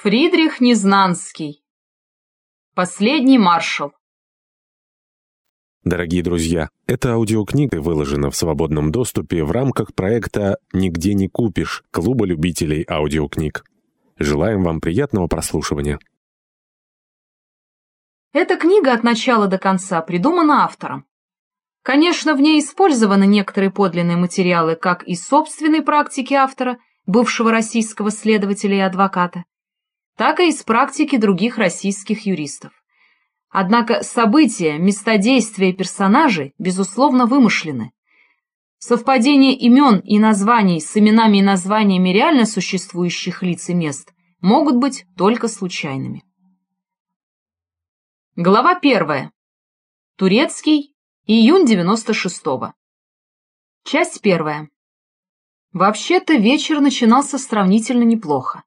Фридрих Незнанский. Последний маршал. Дорогие друзья, эта аудиокнига выложена в свободном доступе в рамках проекта «Нигде не купишь» Клуба любителей аудиокниг. Желаем вам приятного прослушивания. Эта книга от начала до конца придумана автором. Конечно, в ней использованы некоторые подлинные материалы как из собственной практики автора, бывшего российского следователя и адвоката, так и из практики других российских юристов. Однако события, места действия персонажей, безусловно, вымышлены. Совпадение имен и названий с именами и названиями реально существующих лиц и мест могут быть только случайными. Глава первая. Турецкий. Июнь 96-го. Часть первая. Вообще-то вечер начинался сравнительно неплохо.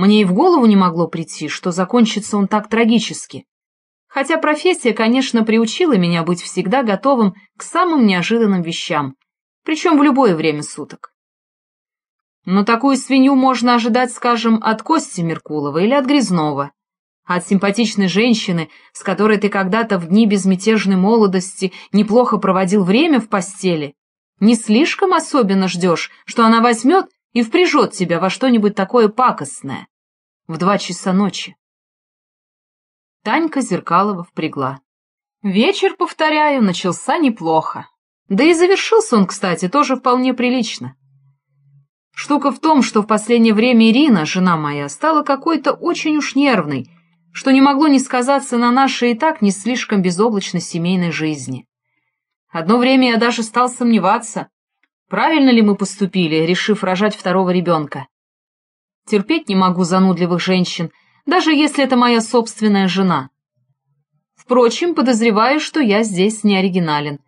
Мне и в голову не могло прийти, что закончится он так трагически. Хотя профессия, конечно, приучила меня быть всегда готовым к самым неожиданным вещам, причем в любое время суток. Но такую свинью можно ожидать, скажем, от Кости Меркулова или от Грязнова, от симпатичной женщины, с которой ты когда-то в дни безмятежной молодости неплохо проводил время в постели, не слишком особенно ждешь, что она возьмет и впряжет тебя во что-нибудь такое пакостное в два часа ночи. Танька Зеркалова впрягла. Вечер, повторяю, начался неплохо. Да и завершился он, кстати, тоже вполне прилично. Штука в том, что в последнее время Ирина, жена моя, стала какой-то очень уж нервной, что не могло не сказаться на нашей и так не слишком безоблачной семейной жизни. Одно время я даже стал сомневаться, правильно ли мы поступили, решив рожать второго ребенка. Терпеть не могу занудливых женщин, даже если это моя собственная жена. Впрочем, подозреваю, что я здесь не оригинален.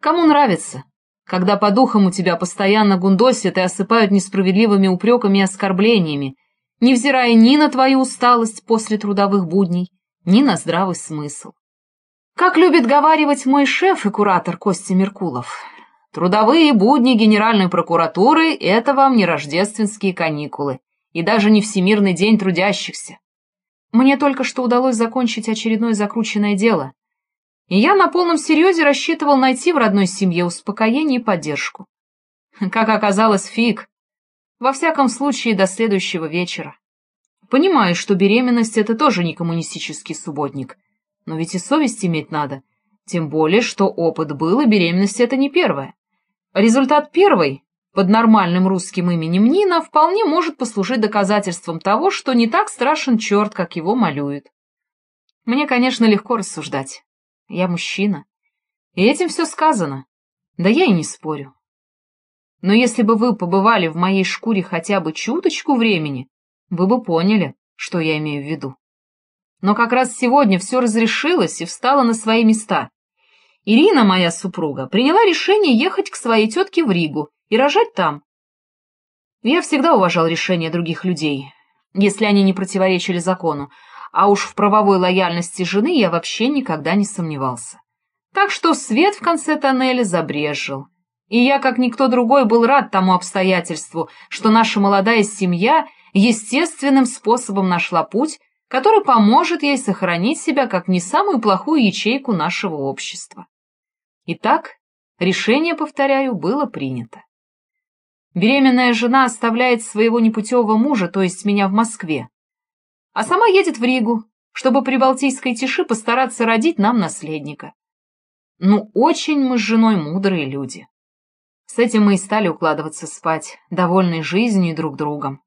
Кому нравится, когда по духам у тебя постоянно гундосят и осыпают несправедливыми упреками и оскорблениями, невзирая ни на твою усталость после трудовых будней, ни на здравый смысл. Как любит говаривать мой шеф и куратор Костя Меркулов, трудовые будни Генеральной прокуратуры — это вам не рождественские каникулы и даже не Всемирный день трудящихся. Мне только что удалось закончить очередное закрученное дело, и я на полном серьезе рассчитывал найти в родной семье успокоение и поддержку. Как оказалось, фиг. Во всяком случае, до следующего вечера. Понимаю, что беременность — это тоже не коммунистический субботник, но ведь и совесть иметь надо, тем более, что опыт был, и беременность — это не первая. Результат первой под нормальным русским именем Нина вполне может послужить доказательством того, что не так страшен черт, как его малюют. Мне, конечно, легко рассуждать. Я мужчина. И этим все сказано. Да я и не спорю. Но если бы вы побывали в моей шкуре хотя бы чуточку времени, вы бы поняли, что я имею в виду. Но как раз сегодня все разрешилось и встало на свои места. Ирина, моя супруга, приняла решение ехать к своей тетке в Ригу и рожать там. Я всегда уважал решения других людей, если они не противоречили закону, а уж в правовой лояльности жены я вообще никогда не сомневался. Так что свет в конце тоннеля забрежил. И я, как никто другой, был рад тому обстоятельству, что наша молодая семья естественным способом нашла путь, который поможет ей сохранить себя как не самую плохую ячейку нашего общества. Итак, решение, повторяю, было принято. Беременная жена оставляет своего непутевого мужа, то есть меня в Москве, а сама едет в Ригу, чтобы при Балтийской тиши постараться родить нам наследника. Ну, очень мы с женой мудрые люди. С этим мы и стали укладываться спать, довольной жизнью и друг другом.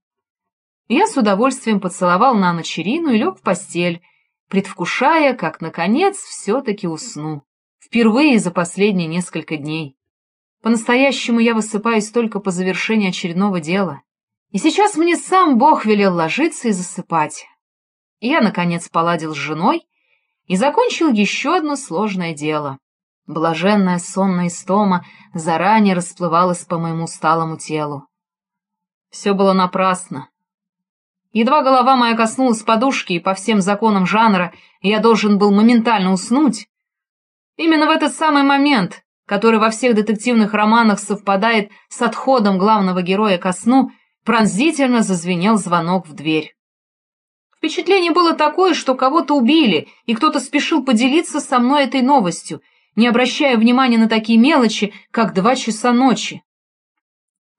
Я с удовольствием поцеловал на ночь Ирину и лег в постель, предвкушая, как, наконец, все-таки усну. Впервые за последние несколько дней. По-настоящему я высыпаюсь только по завершении очередного дела. И сейчас мне сам Бог велел ложиться и засыпать. Я, наконец, поладил с женой и закончил еще одно сложное дело. Блаженная сонная истома заранее расплывалась по моему усталому телу. Все было напрасно. Едва голова моя коснулась подушки, и по всем законам жанра я должен был моментально уснуть, именно в этот самый момент который во всех детективных романах совпадает с отходом главного героя ко сну, пронзительно зазвенел звонок в дверь. Впечатление было такое, что кого-то убили, и кто-то спешил поделиться со мной этой новостью, не обращая внимания на такие мелочи, как два часа ночи.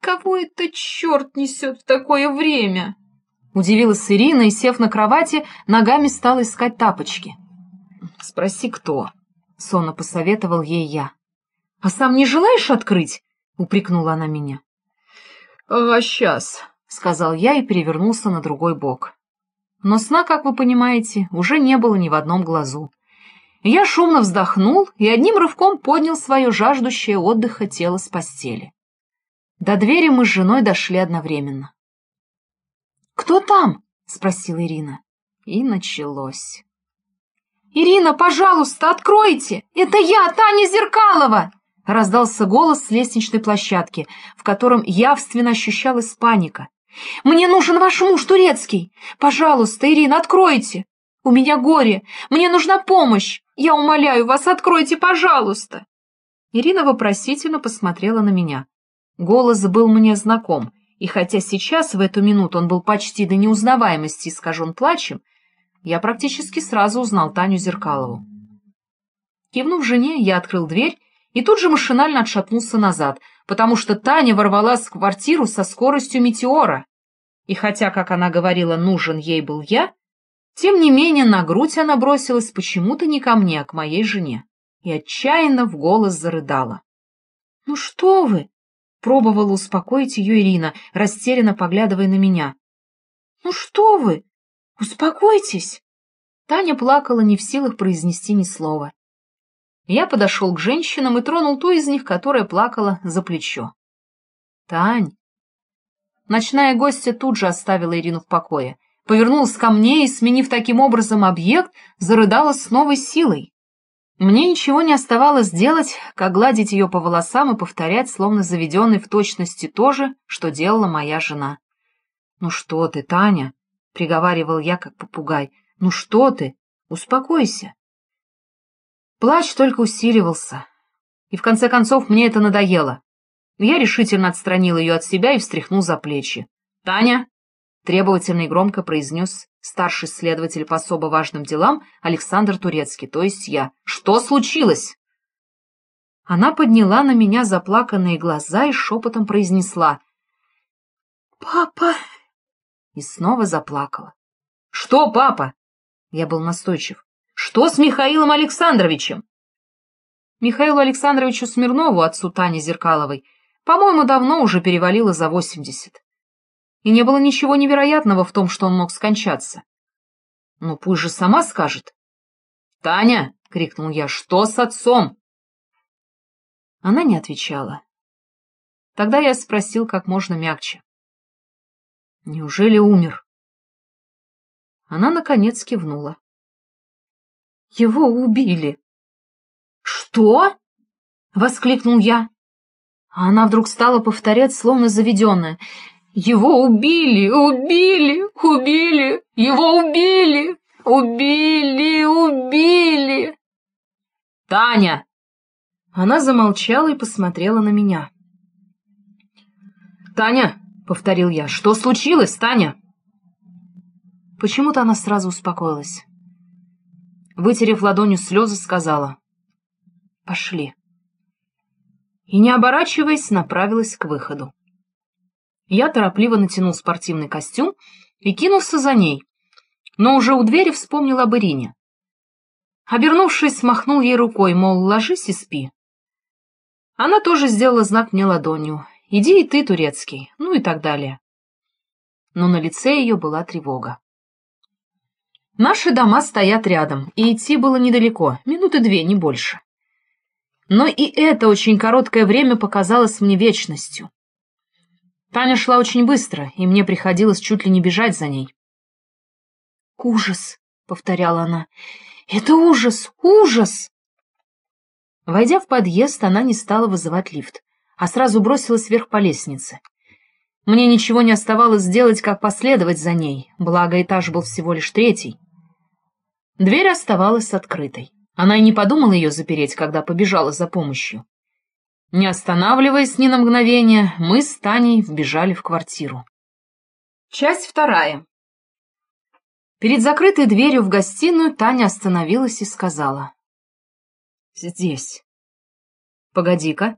«Кого это черт несет в такое время?» Удивилась Ирина и, сев на кровати, ногами стала искать тапочки. «Спроси, кто?» — сонно посоветовал ей я. «А сам не желаешь открыть?» — упрекнула она меня. «А сейчас», — сказал я и перевернулся на другой бок. Но сна, как вы понимаете, уже не было ни в одном глазу. Я шумно вздохнул и одним рывком поднял свое жаждущее отдыха тело с постели. До двери мы с женой дошли одновременно. «Кто там?» — спросила Ирина. И началось. «Ирина, пожалуйста, откройте! Это я, Таня Зеркалова!» Раздался голос с лестничной площадки, в котором явственно ощущалась паника. Мне нужен ваш муж турецкий. Пожалуйста, Ирина, откройте. У меня горе. Мне нужна помощь. Я умоляю вас, откройте, пожалуйста. Ирина вопросительно посмотрела на меня. Голос был мне знаком, и хотя сейчас, в эту минуту, он был почти до неузнаваемости искажен плачем, я практически сразу узнал Таню Зеркалову. Кивнув жене, я открыл дверь и тут же машинально отшатнулся назад, потому что Таня ворвалась в квартиру со скоростью метеора. И хотя, как она говорила, нужен ей был я, тем не менее на грудь она бросилась почему-то не ко мне, а к моей жене, и отчаянно в голос зарыдала. — Ну что вы? — пробовала успокоить ее Ирина, растерянно поглядывая на меня. — Ну что вы? Успокойтесь! Таня плакала не в силах произнести ни слова. Я подошел к женщинам и тронул ту из них, которая плакала за плечо. — Тань! Ночная гостья тут же оставила Ирину в покое, повернулась ко мне и, сменив таким образом объект, зарыдала с новой силой. Мне ничего не оставалось делать, как гладить ее по волосам и повторять, словно заведенный в точности то же, что делала моя жена. — Ну что ты, Таня? — приговаривал я, как попугай. — Ну что ты? Успокойся. Плач только усиливался, и в конце концов мне это надоело. Я решительно отстранил ее от себя и встряхнул за плечи. «Таня!» — требовательно и громко произнес старший следователь по особо важным делам Александр Турецкий, то есть я. «Что случилось?» Она подняла на меня заплаканные глаза и шепотом произнесла. «Папа!» И снова заплакала. «Что, папа?» Я был настойчив. Что с Михаилом Александровичем? Михаилу Александровичу Смирнову, отцу Тани Зеркаловой, по-моему, давно уже перевалило за восемьдесят. И не было ничего невероятного в том, что он мог скончаться. Ну, пусть же сама скажет. «Таня!» — крикнул я. «Что с отцом?» Она не отвечала. Тогда я спросил как можно мягче. «Неужели умер?» Она, наконец, кивнула. Его убили. Что? воскликнул я. А она вдруг стала повторять, словно заведенная. Его убили, убили, убили, его убили, убили, убили. Таня! Она замолчала и посмотрела на меня. «Таня!» — повторил я. «Что случилось, Таня?» Почему-то она сразу успокоилась вытерев ладонью слезы, сказала «Пошли». И, не оборачиваясь, направилась к выходу. Я торопливо натянул спортивный костюм и кинулся за ней, но уже у двери вспомнил об Ирине. Обернувшись, махнул ей рукой, мол, ложись и спи. Она тоже сделала знак мне ладонью. «Иди и ты, турецкий», ну и так далее. Но на лице ее была тревога. Наши дома стоят рядом, и идти было недалеко, минуты две, не больше. Но и это очень короткое время показалось мне вечностью. Таня шла очень быстро, и мне приходилось чуть ли не бежать за ней. «Ужас!» — повторяла она. «Это ужас! Ужас!» Войдя в подъезд, она не стала вызывать лифт, а сразу бросилась вверх по лестнице. Мне ничего не оставалось сделать, как последовать за ней, благо этаж был всего лишь третий. Дверь оставалась открытой. Она и не подумала ее запереть, когда побежала за помощью. Не останавливаясь ни на мгновение, мы с Таней вбежали в квартиру. Часть вторая. Перед закрытой дверью в гостиную Таня остановилась и сказала. «Здесь». «Погоди-ка».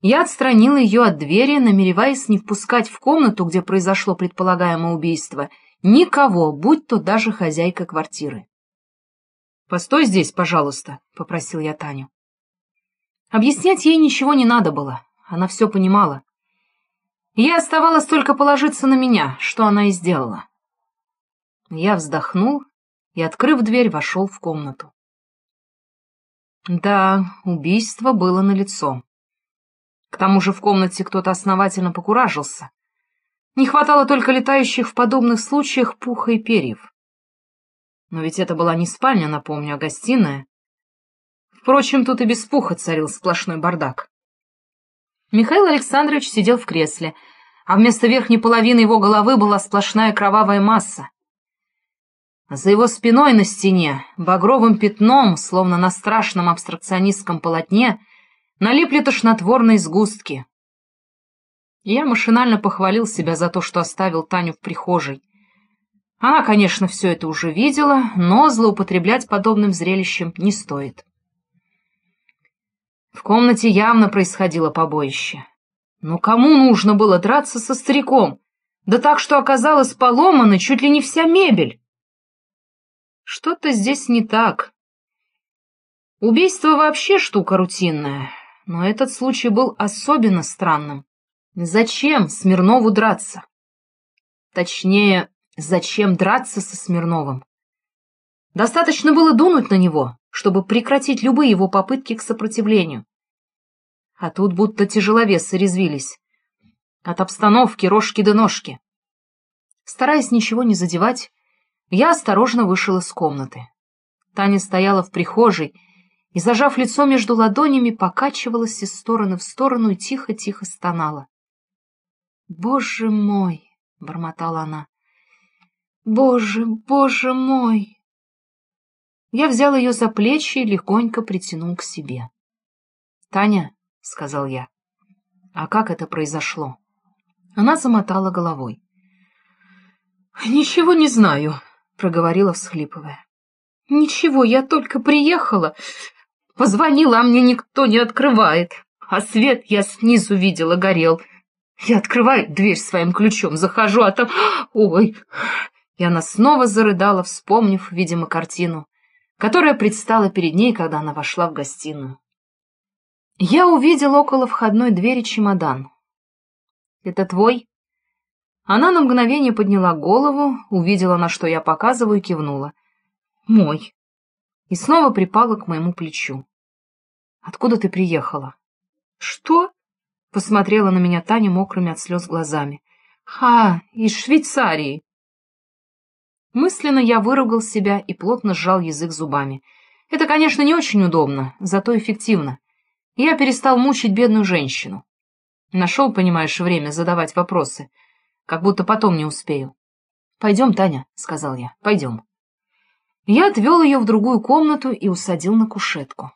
Я отстранила ее от двери, намереваясь не впускать в комнату, где произошло предполагаемое убийство, никого, будь то даже хозяйка квартиры. «Постой здесь, пожалуйста», — попросил я Таню. Объяснять ей ничего не надо было, она все понимала. Ей оставалось только положиться на меня, что она и сделала. Я вздохнул и, открыв дверь, вошел в комнату. Да, убийство было налицо. К тому же в комнате кто-то основательно покуражился. Не хватало только летающих в подобных случаях пуха и перьев. Но ведь это была не спальня, напомню, а гостиная. Впрочем, тут и без пуха царил сплошной бардак. Михаил Александрович сидел в кресле, а вместо верхней половины его головы была сплошная кровавая масса. За его спиной на стене, багровым пятном, словно на страшном абстракционистском полотне, налипли тошнотворные сгустки. Я машинально похвалил себя за то, что оставил Таню в прихожей. Она, конечно, все это уже видела, но злоупотреблять подобным зрелищем не стоит. В комнате явно происходило побоище. Но кому нужно было драться со стариком? Да так, что оказалась поломана чуть ли не вся мебель. Что-то здесь не так. Убийство вообще штука рутинная, но этот случай был особенно странным. Зачем Смирнову драться? Точнее, зачем драться со Смирновым? Достаточно было дунуть на него, чтобы прекратить любые его попытки к сопротивлению. А тут будто тяжеловесы резвились. От обстановки рожки до ножки. Стараясь ничего не задевать, я осторожно вышел из комнаты. Таня стояла в прихожей и, зажав лицо между ладонями, покачивалась из стороны в сторону и тихо-тихо стонала. «Боже мой!» — бормотала она. «Боже, боже мой!» Я взял ее за плечи и легонько притянул к себе. «Таня», — сказал я, — «а как это произошло?» Она замотала головой. «Ничего не знаю», — проговорила, всхлипывая. — Ничего, я только приехала. Позвонила, а мне никто не открывает. А свет я снизу видела, горел. Я открываю дверь своим ключом, захожу, а там... Ой! И она снова зарыдала, вспомнив, видимо, картину, которая предстала перед ней, когда она вошла в гостиную. Я увидел около входной двери чемодан. «Это твой?» Она на мгновение подняла голову, увидела, на что я показываю, и кивнула. «Мой». И снова припала к моему плечу. «Откуда ты приехала?» «Что?» — посмотрела на меня Таня мокрыми от слез глазами. «Ха, из Швейцарии!» Мысленно я выругал себя и плотно сжал язык зубами. Это, конечно, не очень удобно, зато эффективно. Я перестал мучить бедную женщину. Нашел, понимаешь, время задавать вопросы — как будто потом не успею. — Пойдем, Таня, — сказал я, — пойдем. Я отвел ее в другую комнату и усадил на кушетку.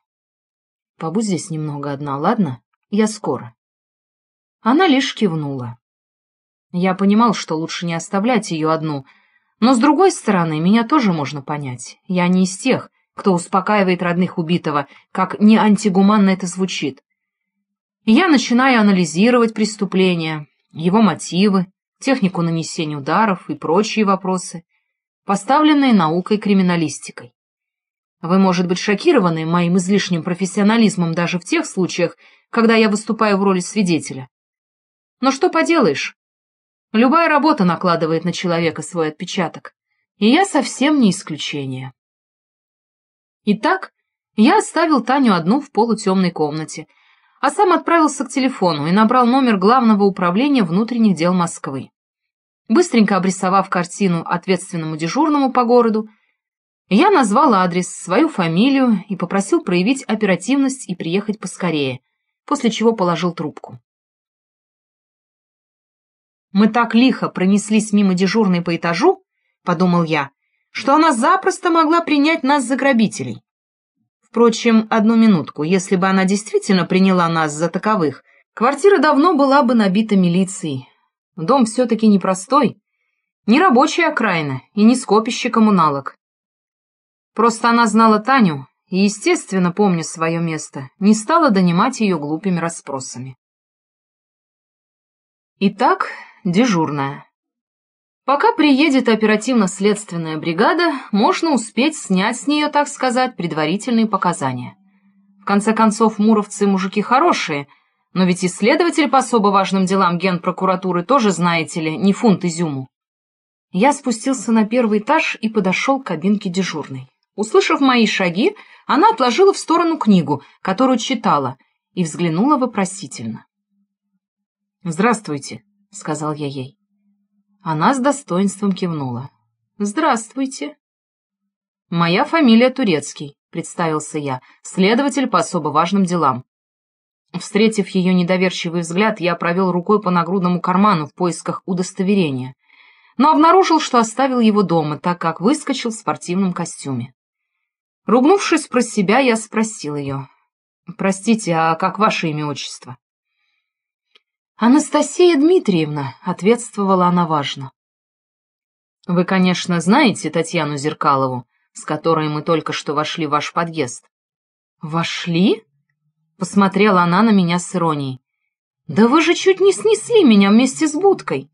— Побудь здесь немного одна, ладно? Я скоро. Она лишь кивнула. Я понимал, что лучше не оставлять ее одну, но, с другой стороны, меня тоже можно понять. Я не из тех, кто успокаивает родных убитого, как не антигуманно это звучит. Я начинаю анализировать преступления, его мотивы, технику нанесения ударов и прочие вопросы, поставленные наукой-криминалистикой. Вы, может быть, шокированы моим излишним профессионализмом даже в тех случаях, когда я выступаю в роли свидетеля. Но что поделаешь? Любая работа накладывает на человека свой отпечаток, и я совсем не исключение. Итак, я оставил Таню одну в полутемной комнате — а сам отправился к телефону и набрал номер Главного управления внутренних дел Москвы. Быстренько обрисовав картину ответственному дежурному по городу, я назвал адрес, свою фамилию и попросил проявить оперативность и приехать поскорее, после чего положил трубку. «Мы так лихо пронеслись мимо дежурной по этажу, — подумал я, — что она запросто могла принять нас за грабителей. Впрочем, одну минутку, если бы она действительно приняла нас за таковых, квартира давно была бы набита милицией. Дом все-таки непростой, Не рабочая окраина и не скопище коммуналок. Просто она знала Таню и, естественно, помня свое место, не стала донимать ее глупыми расспросами. Итак, дежурная. Пока приедет оперативно-следственная бригада, можно успеть снять с нее, так сказать, предварительные показания. В конце концов, муровцы мужики хорошие, но ведь исследователь по особо важным делам генпрокуратуры тоже, знаете ли, не фунт изюму. Я спустился на первый этаж и подошел к кабинке дежурной. Услышав мои шаги, она отложила в сторону книгу, которую читала, и взглянула вопросительно. «Здравствуйте», — сказал я ей. Она с достоинством кивнула. «Здравствуйте». «Моя фамилия Турецкий», — представился я, следователь по особо важным делам. Встретив ее недоверчивый взгляд, я провел рукой по нагрудному карману в поисках удостоверения — но обнаружил, что оставил его дома, так как выскочил в спортивном костюме. Ругнувшись про себя, я спросил ее. «Простите, а как ваше имя-отчество?» «Анастасия Дмитриевна», — ответствовала она важно. «Вы, конечно, знаете Татьяну Зеркалову, с которой мы только что вошли в ваш подъезд». «Вошли?» — посмотрела она на меня с иронией. «Да вы же чуть не снесли меня вместе с будкой!»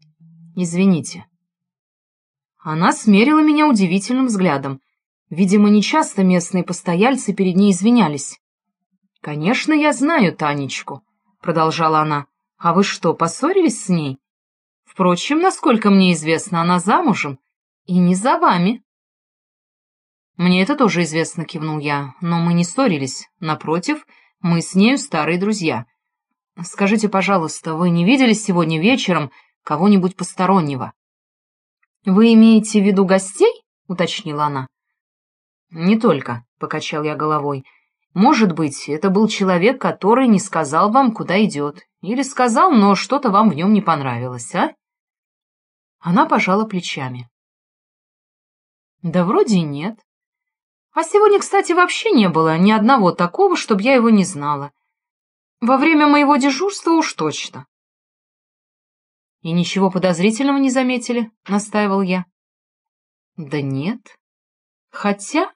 «Извините», она смерила меня удивительным взглядом. Видимо, нечасто местные постояльцы перед ней извинялись. «Конечно, я знаю Танечку», — продолжала она. «А вы что, поссорились с ней? Впрочем, насколько мне известно, она замужем, и не за вами». «Мне это тоже известно», — кивнул я, — «но мы не ссорились. Напротив, мы с нею старые друзья. Скажите, пожалуйста, вы не видели сегодня вечером кого-нибудь постороннего?» «Вы имеете в виду гостей?» — уточнила она. «Не только», — покачал я головой. «Может быть, это был человек, который не сказал вам, куда идет. Или сказал, но что-то вам в нем не понравилось, а?» Она пожала плечами. «Да вроде нет. А сегодня, кстати, вообще не было ни одного такого, чтобы я его не знала. Во время моего дежурства уж точно. «И ничего подозрительного не заметили?» — настаивал я. «Да нет. Хотя...»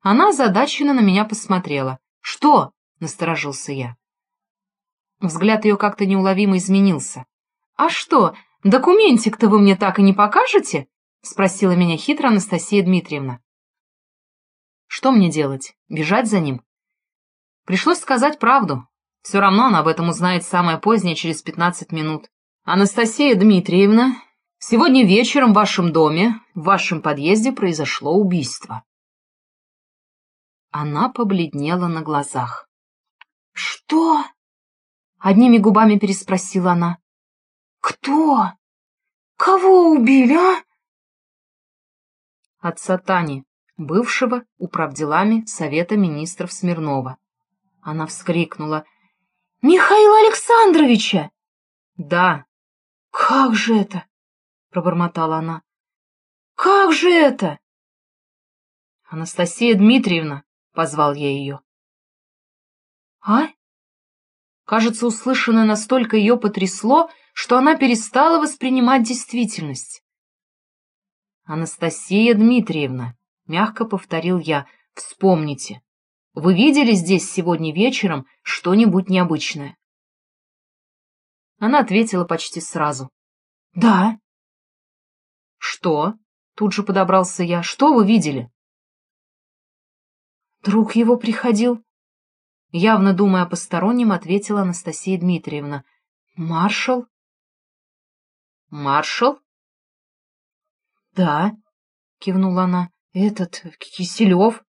Она озадаченно на меня посмотрела. «Что?» — насторожился я. Взгляд ее как-то неуловимо изменился. «А что, документик-то вы мне так и не покажете?» — спросила меня хитро Анастасия Дмитриевна. «Что мне делать? Бежать за ним?» Пришлось сказать правду. Все равно она об этом узнает самое позднее, через пятнадцать минут. Анастасия Дмитриевна, сегодня вечером в вашем доме, в вашем подъезде произошло убийство. Она побледнела на глазах. «Что?» — одними губами переспросила она. «Кто? Кого убили, а?» Отца Тани, бывшего управделами Совета министров Смирнова. Она вскрикнула. «Михаила Александровича!» «Да, «Как же это?» — пробормотала она. «Как же это?» «Анастасия Дмитриевна», — позвал я ее. «А?» Кажется, услышанное настолько ее потрясло, что она перестала воспринимать действительность. «Анастасия Дмитриевна», — мягко повторил я, — «вспомните, вы видели здесь сегодня вечером что-нибудь необычное?» Она ответила почти сразу. «Да». «Что?» — тут же подобрался я. «Что вы видели?» «Друг его приходил». Явно думая о постороннем, ответила Анастасия Дмитриевна. «Маршал?» «Маршал?» «Да», — кивнула она. «Этот, Киселев».